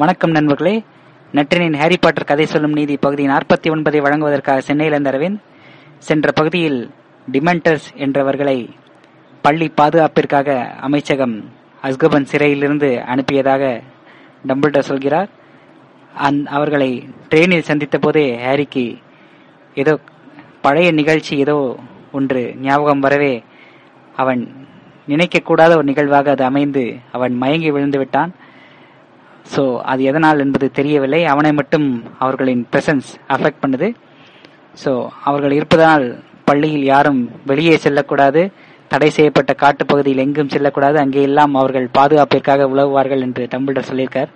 வணக்கம் நண்பர்களே. நற்றினின் Harry Potter கதை சொல்லும் நீதி பகுதி நாற்பத்தி ஒன்பதை வழங்குவதற்காக சென்னையில் இருந்த அரவிந்த். சென்ற பகுதியில் டிமெண்டர்ஸ் என்றவர்களை பள்ளி பாதுகாப்பிற்காக அமைச்சகம் அஸ்கபன் சிறையிலிருந்து அனுப்பியதாக டம்பிள்டர் சொல்கிறார். அந் அவர்களை ட்ரெயினில் சந்தித்த போதே ஹாரிக்கு ஏதோ பழைய நிகழ்ச்சி ஏதோ ஒன்று ஞாபகம் வரவே அவன் நினைக்கக்கூடாத ஒரு நிகழ்வாக அது அமைந்து அவன் மயங்கி விழுந்து விட்டான். ஸோ அது எதனால் என்பது தெரியவில்லை. அவனை மட்டும் அவர்களின் பிரசன்ஸ் அஃபெக்ட் பண்ணுது. ஸோ அவர்கள் இருப்பதனால் பள்ளியில் யாரும் வெளியே செல்லக்கூடாது. தடை செய்யப்பட்ட காட்டுப்பகுதியில் எங்கும் செல்லக்கூடாது. அங்கே எல்லாம் அவர்கள் பாதுகாப்பிற்காக உழவுவார்கள் என்று டம்பிள்டர் சொல்லியிருக்கார்.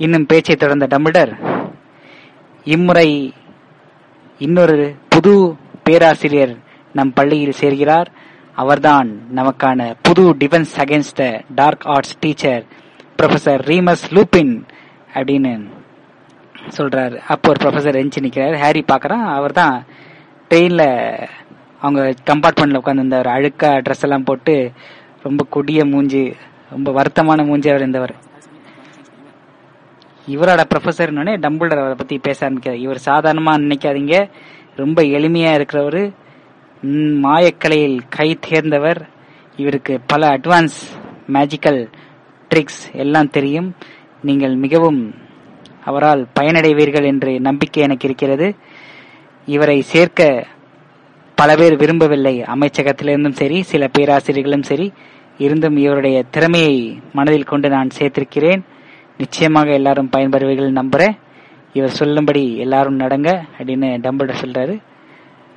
இன்னும் பேச்சை தொடர்ந்த டம்பிள்டர் இம்முறை இன்னொரு புது பேராசிரியர் நம் பள்ளியில் சேர்கிறார். அவர்தான் நமக்கான புது defence against the dark arts teacher professor Remus Lupin அப்படின்னு சொல்றாரு. அப்போ ஒரு ப்ரொஃபசர் எஞ்சி நிக்கிறாரு. ஹாரி பாக்குறான் அவர் தான் ட்ரெயின்ல அவங்க கம்பார்ட்மெண்ட்ல உட்காந்து ஒரு அழுக்கா ட்ரெஸ் எல்லாம் போட்டு ரொம்ப கொடிய மூஞ்சி ரொம்ப வருத்தமான மூஞ்சி அவர் இருந்தவர். இவரோட ப்ரொஃபஸர்னே டம்பிள்டர் அவரை பத்தி பேச ஆரம்பிக்கிறார். இவர் சாதாரணமா நினைக்காதீங்க. ரொம்ப எளிமையா இருக்கிறவர். மாயக்கலையில் கை தேர்ந்தவர். இவருக்கு பல அட்வான்ஸ் மேஜிக்கல் ட்ரிக்ஸ் எல்லாம் தெரியும். நீங்கள் மிகவும் அவரால் பயனடைவீர்கள் என்று நம்பிக்கை எனக்கு இருக்கிறது. இவரை சேர்க்க பல பேர் விரும்பவில்லை. அமைச்சகத்திலிருந்தும் சரி சில பேராசிரியர்களும் சரி. இருந்தும் இவருடைய திறமையை மனதில் கொண்டு நான் சேர்த்திருக்கிறேன். நிச்சயமாக எல்லாரும் பயன்பெறுவீர்கள் நம்புறேன் இவர் சொல்லும்படி எல்லாரும் நடங்க அப்படின்னு டம்பிள்டர் சொல்றாரு.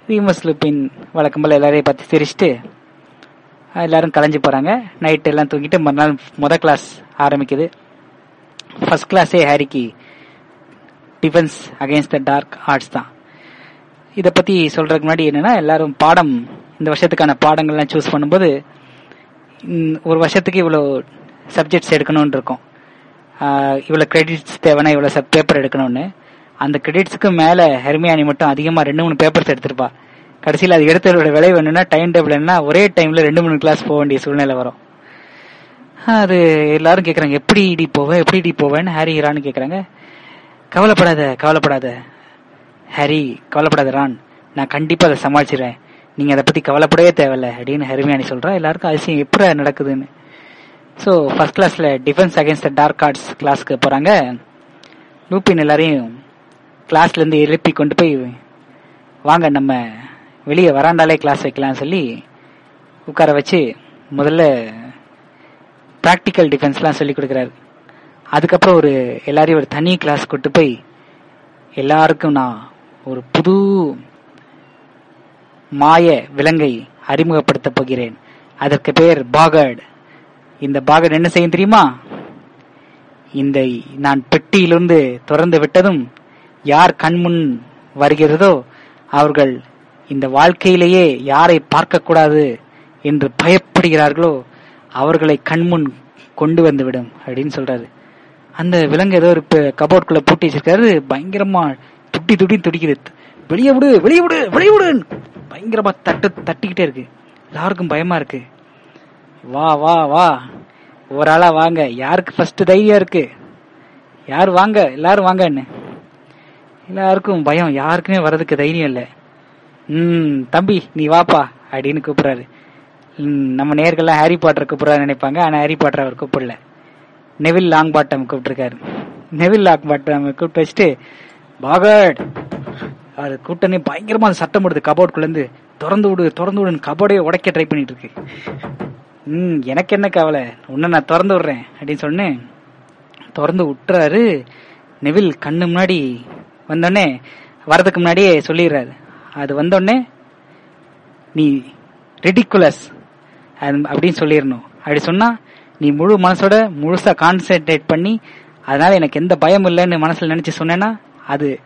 ரீமஸ் லுப்பின் வழக்கம் போல எல்லாரையும் பத்தி சிரிச்சுட்டு எல்லாரும் கலைஞ்சு போறாங்க. நைட் எல்லாம் தூங்கிட்டு மறுநாள் முத கிளாஸ் ஆரம்பிக்குது. ஃபர்ஸ்ட் கிளாஸே ஹாரிக்கு defence against the dark arts தான். இதை பத்தி சொல்றதுக்கு முன்னாடி என்னன்னா எல்லாரும் பாடம் இந்த வருஷத்துக்கான பாடங்கள்லாம் சூஸ் பண்ணும்போது ஒரு வருஷத்துக்கு இவ்வளோ சப்ஜெக்ட்ஸ் எடுக்கணும்னு இருக்கும். இவ்வளோ கிரெடிட்ஸ் தேவைன்னா இவ்வளோ சப் பேப்பர் எடுக்கணும்னு. அந்த கிரெடிட்ஸுக்கு மேலே ஹெர்மியானி மட்டும் அதிகமாக ரெண்டு மூணு பேப்பர்ஸ் எடுத்திருப்பா. கடைசியில் அது எடுத்ததோட விலை என்னன்னா டைம் டேபிள் என்ன ஒரே டைம்ல ரெண்டு மூணு கிளாஸ் போக வேண்டிய சூழ்நிலை வரும். அது எல்லாரும் கேட்குறாங்க எப்படி இடி போவேன் எப்படி இடி போவேன்னு ஹாரி ரான்னு கேட்குறாங்க கவலைப்படாத கவலைப்படாத. ஹாரி கவலைப்படாத ரான். நான் கண்டிப்பா அதை சமாளிச்சிடுறேன். நீங்க அதை பத்தி கவலைப்படவே தேவையில்ல அப்படின்னு ஹெர்மியானி சொல்றா. எல்லாருக்கும் அதிசயம் எப்படி நடக்குதுன்னு. ஸோ ஃபர்ஸ்ட் கிளாஸ்ல defence against the dark arts கிளாஸ்க்கு போறாங்க. லூப்பின் எல்லாரையும் கிளாஸ்ல இருந்து எழுப்பி கொண்டு போய் வாங்க நம்ம வெளியே வராண்டாலே கிளாஸ் வைக்கலாம்னு சொல்லி உட்கார வச்சு முதல்ல ப்ராக்டிக்கல் டிஃபென்ஸ்லாம் சொல்லி கொடுக்குறாரு. அதுக்கப்புறம் ஒரு எல்லாரையும் ஒரு தனி கிளாஸ் கூட்டு போய் எல்லாருக்கும் நான் ஒரு புது மாய விலங்கை அறிமுகப்படுத்தப் போகிறேன். அதற்கு பெயர் பாகர்ட் இந்த பாகர்டு என்ன செய்யும் தெரியுமா? இந்த நான் பெட்டியிலிருந்து திறந்து விட்டதும் யார் கண்முன் வருகிறதோ அவர்கள் இந்த வாழ்க்கையிலேயே யாரை பார்க்கக்கூடாது என்று பயப்படுகிறார்களோ அவர்களை கண்முன் கொண்டு வந்துவிடும் அப்படின்னு சொல்றாரு. அந்த விலங்கு ஏதோ ஒரு கபோர்ட்குள்ள பூட்டி வச்சிருக்காரு. பயங்கரமா துட்டி துட்டி துடிக்கிறது வெளியே விடு வெளியே விடு வெளியே விடு பயங்கரமா தட்டு தட்டிக்கிட்டே இருக்கு. எல்லாருக்கும் பயமா இருக்கு. வா வா வா. ஒரு ஆளா வாங்க. யாருக்கு ஃபர்ஸ்ட் தைரியம் இருக்கு? யார் வாங்க? எல்லாரும் வாங்கன்னு. எல்லாருக்கும் பயம். யாருக்குமே வர்றதுக்கு தைரியம் இல்லை. ம் தம்பி நீ வாப்பா அப்படின்னு கூப்பிடுறாரு. ம், நம்ம நேர்கள்லாம் ஹாரி பாட்டர் கூப்பிடுறாரு நினைப்பாங்க ஆனா ஹாரி பாட்டர் அவர் கூப்பிடல. நெவில் லாங் பாட்டம் கூப்பிட்டுருக்காரு. நெவில் லாங் பாட்டம் கூப்பிட்டு வச்சுட்டு பாகட்! அது கூட்டனே பயங்கரமா சட்டம் சத்தம் போடுது கபோர்டுக்குள்ள இருந்து திறந்து விடு திறந்து விடுன்னு கபோர்டே உடைக்க ட்ரை பண்ணிட்டு இருக்கு ம் எனக்கு என்ன கவலை? உன்னை நான் திறந்து விடுறேன் அப்படின்னு சொன்னேன் திறந்து விட்டுறாரு. நெவில் கண்ணு முன்னாடி வந்தோடனே வரதுக்கு முன்னாடியே சொல்லிடுறாரு. அது வந்தோடனே நீ ரெடிக்குலஸ் அப்படின்னு சொல்லிடணும். அப்படி சொன்னா நீ முழு மனசோட முழுசா கான்சென்ட்ரேட் பண்ணி அதனால எனக்கு எந்த பயம் இல்லைன்னு மனசுல நினைச்சு சொன்னேன்னா அது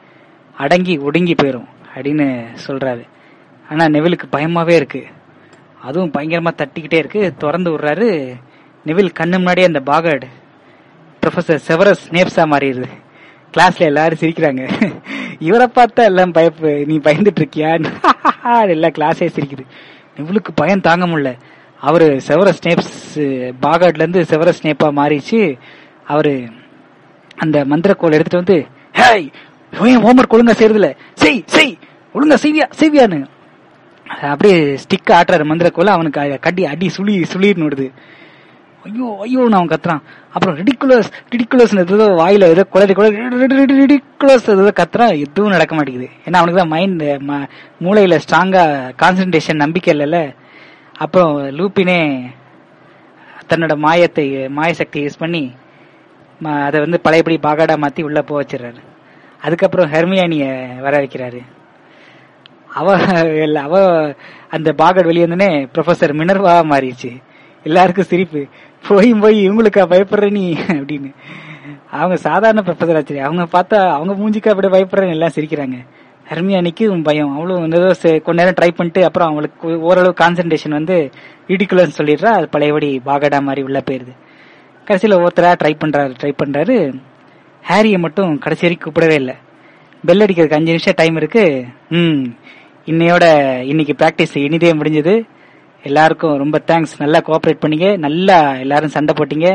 அடங்கி ஒடுங்கி போயிடும் அப்படின்னு சொல்றாரு. ஆனா நெவிலுக்கு பயமாவே இருக்கு. அதுவும் பயங்கரமா தட்டிக்கிட்டே இருக்கு. திறந்து விடுறாரு. நெவில் கண்ணு முன்னாடியே அந்த பாகர்டு. ப்ரொஃபசர் செவரஸ் நேப்ஸா மாறிடுது. கிளாஸ்ல எல்லாரும் சிரிக்கிறாங்க. இவரை பார்த்தா எல்லாம் பயப்பு நீ பயந்துட்டு இருக்கியா? எல்லா கிளாஸே சிரிக்குது. இவளுக்கு பயம் தாங்க முடியல. அவரு செவர ஸ்னேப்ஸ் பாகாட்ல இருந்து செவர ஸ்னேப்பா மாறிச்சு. அவரு அந்த மந்திரக்கோள் எடுத்துட்டு வந்து ஹேய் ஹோம்ஒர்க் ஒழுங்கா செய்யறதுல செய் செய் ஒழுங்கா செய்வியா செய்வியான்னு. அப்படியே ஸ்டிக் ஆட்டுறாரு மந்திரக்கோல அவனுக்கு கட்டி அடி சுழி சுளிர்னு விடுது ஐயோ ஐயோன்னு அவன் கத்துறான். அப்புறம் ரிடிகுலஸ் ரிடிகுலஸ் ஏதோ வாயில ஏதோ குளறி குளறி ரிடிகுலஸ் ஏதோ கத்துறான். எதுவும் நடக்க மாட்டேங்குது. ஏன்னா அவனுக்கு தான் மைண்ட் மூளையில ஸ்ட்ராங்கா கான்சன்ட்ரேஷன் நம்பிக்கை இல்லைல்ல. அப்புறம் லூப்பினே தன்னோட மாயத்தை மாய சக்தி யூஸ் பண்ணி அதை வந்து பழையபடி பாகாடா மாத்தி உள்ள போக வச்சிடறாரு. அதுக்கப்புறம் ஹெர்மியானிய வர வைக்கிறாரு. அவ அவ அந்த பாகட் வெளியே வந்தோடனே ப்ரொஃபசர் மினர்வா மாறிடுச்சு. எல்லாருக்கும் சிரிப்பு. போய் போய் இவங்களுக்கா பயப்படுற நீ? அப்படின்னு. அவங்க சாதாரண ப்ரொஃபசர் ஆச்சு. அவங்க பார்த்தா அவங்க மூஞ்சிக்கா அப்படி பயப்படுறேன்னு எல்லாம் சிரிக்கிறாங்க. ஹெர்மியானிக்கு பயம். அவ்வளவு கொஞ்ச நேரம் ட்ரை பண்ணிட்டு அப்புறம் அவங்களுக்கு ஓரளவு கான்சென்ட்ரேஷன் வந்து இடிக்குலர்னு சொல்லிடுறா. அது பழையபடி பாகடா மாதிரி உள்ள போயிருது. கடைசியில் ஒருத்தரா ட்ரை பண்றாரு ட்ரை பண்றாரு. ஹாரியை மட்டும் கடைசி வரைக்கும் கூப்பிடவே இல்லை. பெல் அடிக்கிறதுக்கு அஞ்சு நிமிஷம் டைம் இருக்கு. ம் இன்னையோட இன்னைக்கு பிராக்டிஸ் இனிதே முடிஞ்சது. எல்லாருக்கும் ரொம்ப தேங்க்ஸ் நல்லா கோஆபரேட் பண்ணீங்க. நல்லா எல்லாரும் சண்டை போட்டீங்க.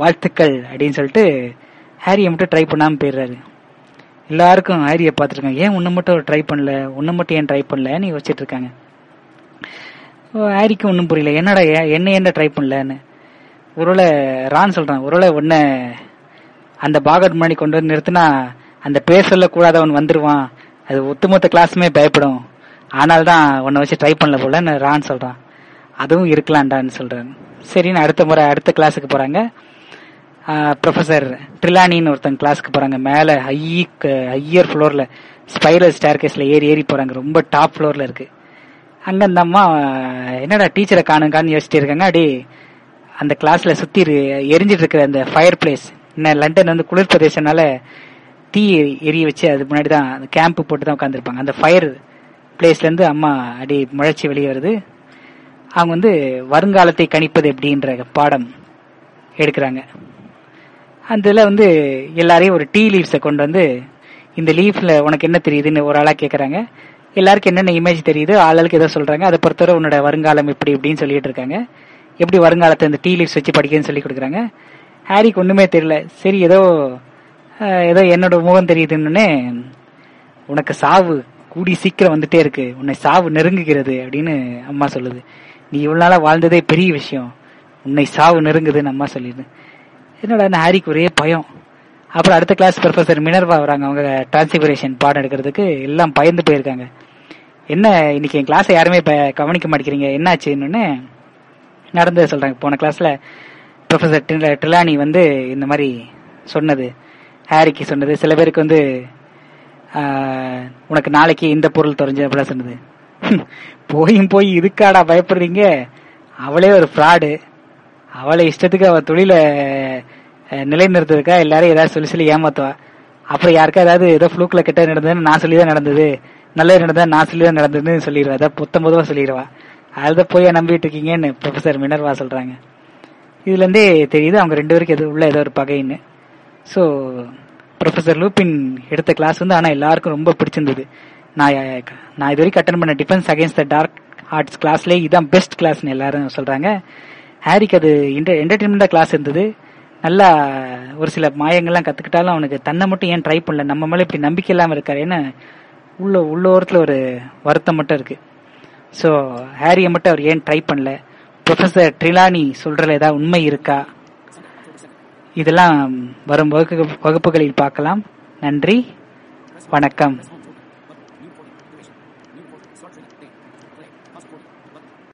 வாழ்த்துக்கள் அப்படின்னு சொல்லிட்டு ஹாரியை மட்டும் ட்ரை பண்ணாமல் போயிடுறாரு. எல்லாருக்கும் ஹாரியை பார்த்துருக்காங்க. ஏன் ஒன்று மட்டும் ட்ரை பண்ணல? ஒன்று மட்டும் ஏன் ட்ரை பண்ணலன்னு யோசிச்சுட்டு இருக்காங்க ஹாரிக்கு ஒன்றும் புரியல. என்னடா என்ன என்ன ட்ரை பண்ணலன்னு. ஒருவேளை ரான் சொல்றான். ஒருவேளை ஒன்ன அந்த பாகட் முன்னாடி கொண்டு வந்து நிறுத்தினா அந்த பேர் சொல்லக்கூடாதவன் வந்துருவான். அது ஒத்துமொத்த கிளாஸுமே பயப்படும். ஆனால் தான் உன்னை வச்சு ட்ரை பண்ணல போல ரான் சொல்றான். அதுவும் இருக்கலாம்டான்னு சொல்றேன் சரின்னு அடுத்த முறை அடுத்த கிளாஸுக்கு போறாங்க. ப்ரொஃபசர் ட்ரிலானின்னு ஒருத்தங்க கிளாஸுக்கு போறாங்க. மேல ஹை ஹையர் ஃப்ளோர்ல ஸ்பைரல் ஸ்டேர் கேஸ்ல ஏறி ஏறி போறாங்க. ரொம்ப டாப் ஃப்ளோர்ல இருக்கு. அங்க அந்த அம்மா என்னடா டீச்சரை காணுங்கான்னு யோசிச்சுட்டு இருக்காங்க. அப்படி அந்த கிளாஸ்ல சுத்தி எரிஞ்சிட்டு இருக்கிற அந்த ஃபயர் பிளேஸ் என்ன லண்டன் வந்து குளிர் பிரதேசனால தீ எரிய வச்சு அது முன்னாடி தான் கேம்ப் போட்டு தான் உட்காந்துருப்பாங்க அந்த ஃபயர் பிளேஸ்ல இருந்து அம்மா அடி முழச்சி வெளியே வருது. அவங்க வந்து வருங்காலத்தை கணிப்பது எப்படின்ற பாடம் எடுக்கிறாங்க. அதில் வந்து எல்லாரையும் ஒரு டீ லீவ்ஸை கொண்டு வந்து இந்த லீஃப்ல உனக்கு என்ன தெரியுதுன்னு ஒரு ஆளாக கேட்குறாங்க எல்லாருக்கும் என்னென்ன இமேஜ் தெரியுது ஆளுக்கு ஏதோ சொல்கிறாங்க அதை பொறுத்தவரை உன்னோட வருங்காலம் இப்படி இப்படின்னு சொல்லிட்டு இருக்காங்க. எப்படி வருங்காலத்தை இந்த டீ லீவ்ஸ் வச்சு படிக்கன்னு சொல்லி கொடுக்குறாங்க. ஹாரிக்கு ஒன்றுமே தெரியல. சரி ஏதோ ஏதோ என்னோட முகம் தெரியுதுன்னு உனக்கு சாவு கூடி சீக்கிரம் வந்துட்டே இருக்கு. உன்னை சாவு நெருங்குகிறது அப்படின்னு அம்மா சொல்லுது. நீ இவ்வளவு நாளா வாழ்ந்ததே பெரிய விஷயம். உன்னை சாவு நெருங்குதுன்னு அம்மா சொல்லிடு என்னோட ஹாரிக்கு ஒரே பயம். அப்புறம் அடுத்த கிளாஸ் ப்ரொஃபசர் மினர்வா வராங்க. அவங்க டிரான்ஸ்பிரேஷன் பாடம் எடுக்கிறதுக்கு எல்லாம் பயந்து போயிருக்காங்க. என்ன இன்னைக்கு என் கிளாஸை யாருமே இப்போ கவனிக்க மாட்டேங்கிறீங்க. என்னாச்சுன்னு நடந்தது சொல்றாங்க. போன கிளாஸ்ல ப்ரொஃபசர் ட்ரிலானி வந்து இந்த மாதிரி சொன்னது. ஹாரிக்கு சொன்னது. சில பேருக்கு வந்து உனக்கு நாளைக்கு இந்த பொருள் தெரிஞ்சு அப்படிலாம் சொன்னது. போயும் போய் இதுக்காடா பயப்படுறீங்க? அவளே ஒரு ஃப்ராடு அவளை இஷ்டத்துக்கு அவ தொழில நிலைநிறுத்ததுக்கா எல்லாரும் ஏதாவது சொல்லி சொல்லி ஏமாத்துவா? அப்புறம் யாருக்கா ஏதாவது ஏதோ ஃப்ளூக்கில் கெட்ட நடந்ததுன்னு நான் சொல்லி தான் நடந்தது. நல்லது நடந்தா நான் சொல்லி தான் நடந்ததுன்னு சொல்லிடுவா. அதான் புத்தம் பொதுவா சொல்லிடுவா. அதுதான் போய் நம்பிட்டு இருக்கீங்கன்னு ப்ரொஃபசர் மினர்வா சொல்றாங்க. இதுல இருந்தே தெரியுது அவங்க ரெண்டு பேருக்கு எது உள்ள ஏதோ ஒரு பகைன்னு. ஸோ ப்ரொஃபசர் லூப்பின் எடுத்த கிளாஸ் வந்து ஆனால் எல்லாருக்கும் ரொம்ப பிடிச்சிருந்தது. நான் நான் இது வரைக்கும் அட்டன் பண்ண defence against the dark arts கிளாஸ்லேயே இதுதான் பெஸ்ட் கிளாஸ்னு எல்லாரும் சொல்றாங்க. ஹாரிக்கு அது என்டர்டைன்மெண்டா கிளாஸ் இருந்தது. நல்லா ஒரு சில மாயங்கள்லாம் கத்துக்கிட்டாலும் அவனுக்கு தன்னை மட்டும் ஏன் ட்ரை பண்ணல? நம்ம மேலே இப்படி நம்பிக்கை இல்லாமல் இருக்காரு ஏன்னா உள்ள உள்ளோரத்தில் ஒரு வருத்தம் மட்டும் இருக்கு. ஸோ ஹாரியை மட்டும் அவர் ஏன் ட்ரை பண்ணல? ப்ரொஃபசர் ட்ரிலானி சொல்றதுல ஏதாவது உண்மை இருக்கா? இதெல்லாம் வரும் வகுப்பு வகுப்புகளில் பார்க்கலாம். நன்றி. வணக்கம்.